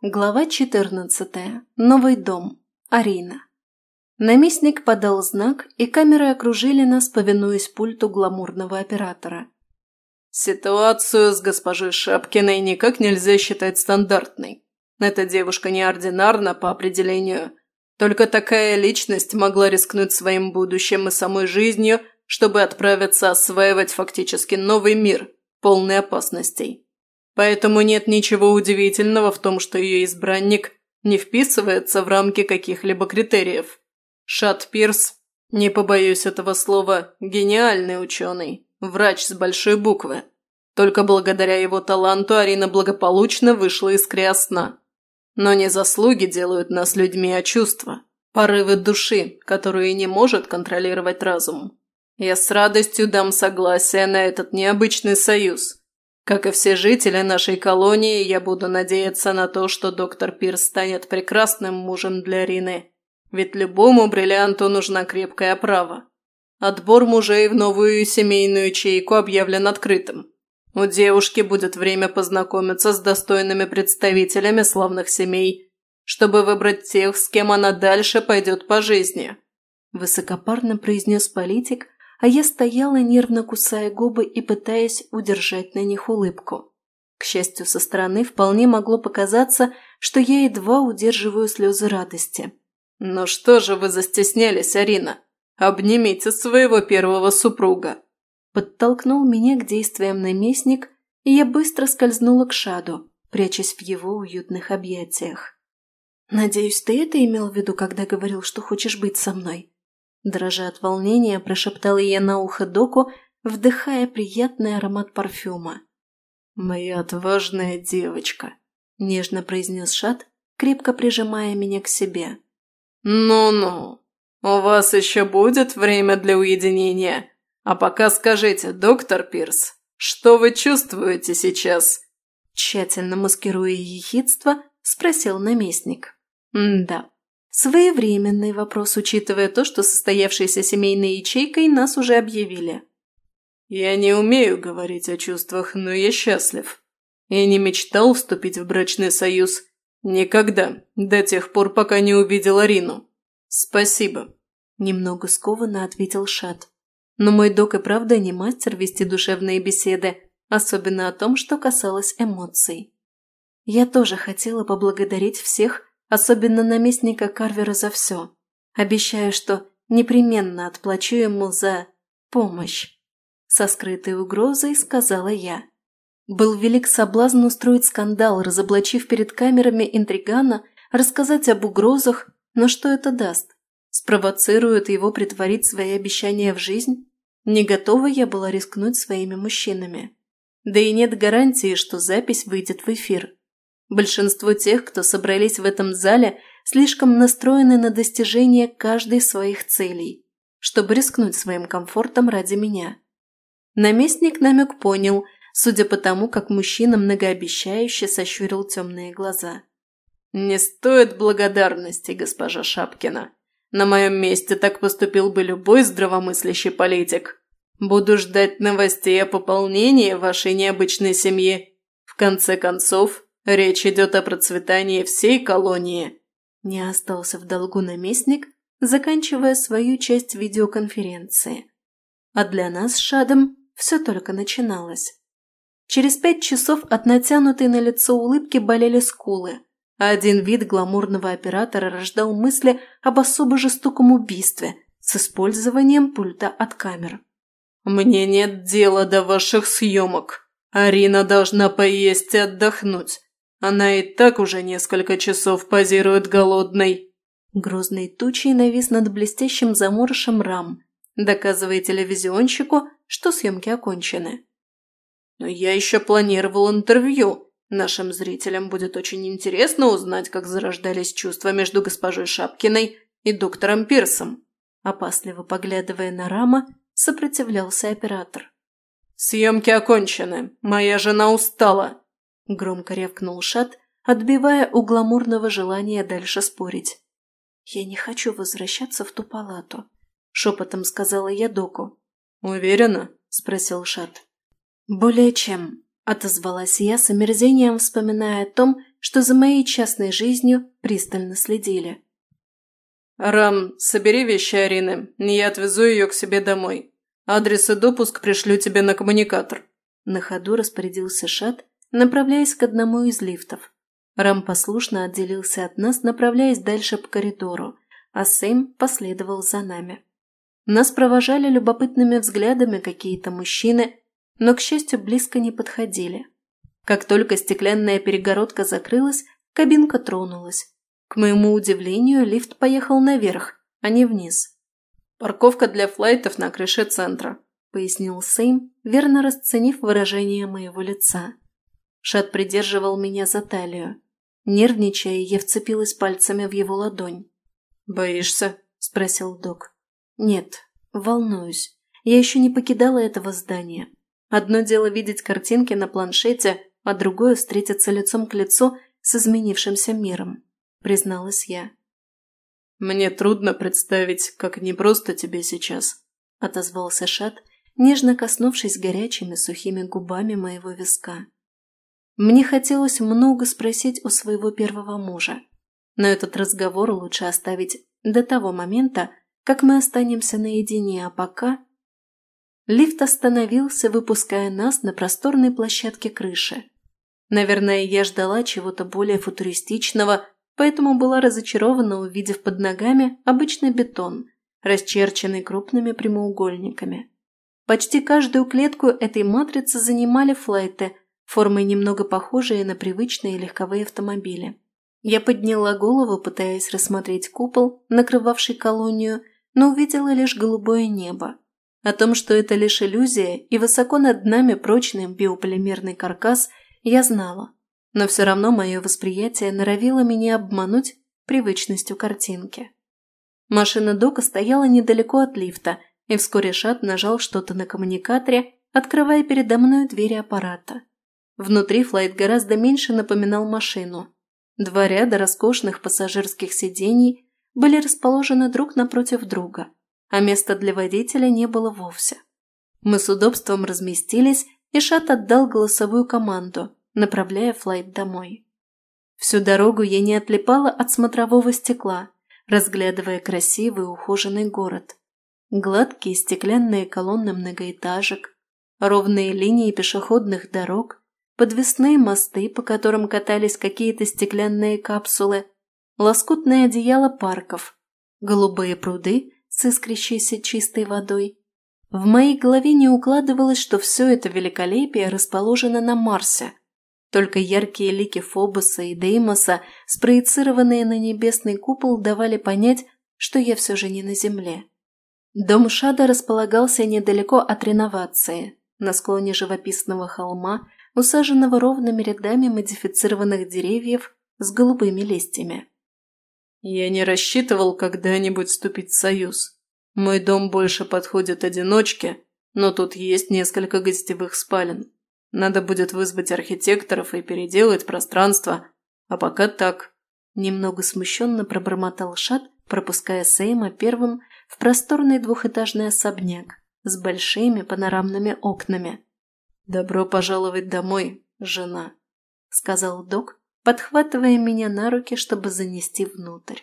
Глава 14. Новый дом. Арина. Наместник подал знак, и камеры окружили нас, повинуясь пульту гламурного оператора. Ситуацию с госпожой Шапкиной никак нельзя считать стандартной. Эта девушка неординарна по определению. Только такая личность могла рискнуть своим будущим и самой жизнью, чтобы отправиться осваивать фактически новый мир, полный опасностей. Поэтому нет ничего удивительного в том, что ее избранник не вписывается в рамки каких-либо критериев. Шат Пирс, не побоюсь этого слова, гениальный ученый, врач с большой буквы. Только благодаря его таланту Арина благополучно вышла из криосна. Но не заслуги делают нас людьми, а чувства. Порывы души, которые не может контролировать разум. Я с радостью дам согласие на этот необычный союз, как и все жители нашей колонии, я буду надеяться на то, что доктор Пирс станет прекрасным мужем для Рины. Ведь любому бриллианту нужна крепкая оправа. Отбор мужей в новую семейную ячейку объявлен открытым. У девушки будет время познакомиться с достойными представителями славных семей, чтобы выбрать тех, с кем она дальше пойдет по жизни», – высокопарно произнес политик – а я стояла, нервно кусая губы и пытаясь удержать на них улыбку. К счастью, со стороны вполне могло показаться, что я едва удерживаю слезы радости. «Ну что же вы застеснялись, Арина? Обнимите своего первого супруга!» Подтолкнул меня к действиям наместник, и я быстро скользнула к Шаду, прячась в его уютных объятиях. «Надеюсь, ты это имел в виду, когда говорил, что хочешь быть со мной?» Дрожа от волнения, прошептала я на ухо Доку, вдыхая приятный аромат парфюма. «Моя отважная девочка», – нежно произнес Шат, крепко прижимая меня к себе. «Ну-ну, у вас еще будет время для уединения. А пока скажите, доктор Пирс, что вы чувствуете сейчас?» Тщательно маскируя ехидство, спросил наместник. «Да, Своевременный вопрос, учитывая то, что состоявшейся семейной ячейкой нас уже объявили. «Я не умею говорить о чувствах, но я счастлив. Я не мечтал вступить в брачный союз. Никогда, до тех пор, пока не увидел Арину. Спасибо», – немного скованно ответил Шат. Но мой док и правда не мастер вести душевные беседы, особенно о том, что касалось эмоций. Я тоже хотела поблагодарить всех, особенно наместника Карвера за все. Обещаю, что непременно отплачу ему за помощь. Со скрытой угрозой сказала я. Был велик соблазн устроить скандал, разоблачив перед камерами интригана, рассказать об угрозах, но что это даст? Спровоцирует его притворить свои обещания в жизнь? Не готова я была рискнуть своими мужчинами. Да и нет гарантии, что запись выйдет в эфир. Большинство тех, кто собрались в этом зале, слишком настроены на достижение каждой своих целей, чтобы рискнуть своим комфортом ради меня. Наместник намек понял, судя по тому, как мужчина многообещающе сощурил темные глаза. «Не стоит благодарности, госпожа Шапкина. На моем месте так поступил бы любой здравомыслящий политик. Буду ждать новостей о пополнении вашей необычной семьи. В конце концов, Речь идет о процветании всей колонии. Не остался в долгу наместник, заканчивая свою часть видеоконференции. А для нас с Шадом все только начиналось. Через пять часов от натянутой на лицо улыбки болели скулы, а один вид гламурного оператора рождал мысли об особо жестоком убийстве с использованием пульта от камер. «Мне нет дела до ваших съемок. Арина должна поесть и отдохнуть. Она и так уже несколько часов позирует голодной». Грозной тучей навис над блестящим заморышем рам, доказывая телевизионщику, что съемки окончены. «Но я еще планировал интервью. Нашим зрителям будет очень интересно узнать, как зарождались чувства между госпожой Шапкиной и доктором Пирсом». Опасливо поглядывая на Рама, сопротивлялся оператор. «Съемки окончены. Моя жена устала. Громко рявкнул Шат, отбивая у гламурного желания дальше спорить. «Я не хочу возвращаться в ту палату», – шепотом сказала я доку. «Уверена?» – спросил Шат. «Более чем», – отозвалась я с омерзением, вспоминая о том, что за моей частной жизнью пристально следили. «Рам, собери вещи Арины, я отвезу ее к себе домой. Адрес и допуск пришлю тебе на коммуникатор». На ходу распорядился Шат, направляясь к одному из лифтов. Рам послушно отделился от нас, направляясь дальше по коридору, а Сэм последовал за нами. Нас провожали любопытными взглядами какие-то мужчины, но, к счастью, близко не подходили. Как только стеклянная перегородка закрылась, кабинка тронулась. К моему удивлению, лифт поехал наверх, а не вниз. «Парковка для флайтов на крыше центра», – пояснил Сейм, верно расценив выражение моего лица. Шат придерживал меня за талию. Нервничая, я вцепилась пальцами в его ладонь. «Боишься?» – спросил док. «Нет, волнуюсь. Я еще не покидала этого здания. Одно дело видеть картинки на планшете, а другое – встретиться лицом к лицу с изменившимся миром», – призналась я. «Мне трудно представить, как непросто тебе сейчас», – отозвался Шат, нежно коснувшись горячими сухими губами моего виска. Мне хотелось много спросить у своего первого мужа, но этот разговор лучше оставить до того момента, как мы останемся наедине, а пока... Лифт остановился, выпуская нас на просторной площадке крыши. Наверное, я ждала чего-то более футуристичного, поэтому была разочарована, увидев под ногами обычный бетон, расчерченный крупными прямоугольниками. Почти каждую клетку этой матрицы занимали флайты, формой немного похожие на привычные легковые автомобили. Я подняла голову, пытаясь рассмотреть купол, накрывавший колонию, но увидела лишь голубое небо. О том, что это лишь иллюзия и высоко над нами прочный биополимерный каркас, я знала. Но все равно мое восприятие норовило меня обмануть привычностью картинки. Машина Дока стояла недалеко от лифта, и вскоре Шат нажал что-то на коммуникаторе, открывая передо мной двери аппарата. Внутри флайт гораздо меньше напоминал машину. Два ряда роскошных пассажирских сидений были расположены друг напротив друга, а места для водителя не было вовсе. Мы с удобством разместились, и Шат отдал голосовую команду, направляя флайт домой. Всю дорогу я не отлипала от смотрового стекла, разглядывая красивый ухоженный город. Гладкие стеклянные колонны многоэтажек, ровные линии пешеходных дорог, подвесные мосты, по которым катались какие-то стеклянные капсулы – лоскутное одеяло парков, голубые пруды с искрящейся чистой водой. В моей голове не укладывалось, что все это великолепие расположено на Марсе. Только яркие лики Фобоса и Деймоса, спроецированные на небесный купол, давали понять, что я все же не на Земле. Дом Шада располагался недалеко от реновации, на склоне живописного холма, усаженного ровными рядами модифицированных деревьев с голубыми листьями. Я не рассчитывал когда-нибудь вступить в союз. Мой дом больше подходит одиночке, но тут есть несколько гостевых спален. Надо будет вызвать архитекторов и переделать пространство. А пока так. Немного смущенно пробормотал Шат, пропуская Сейма первым в просторный двухэтажный особняк с большими панорамными окнами. «Добро пожаловать домой, жена», — сказал док, подхватывая меня на руки, чтобы занести внутрь.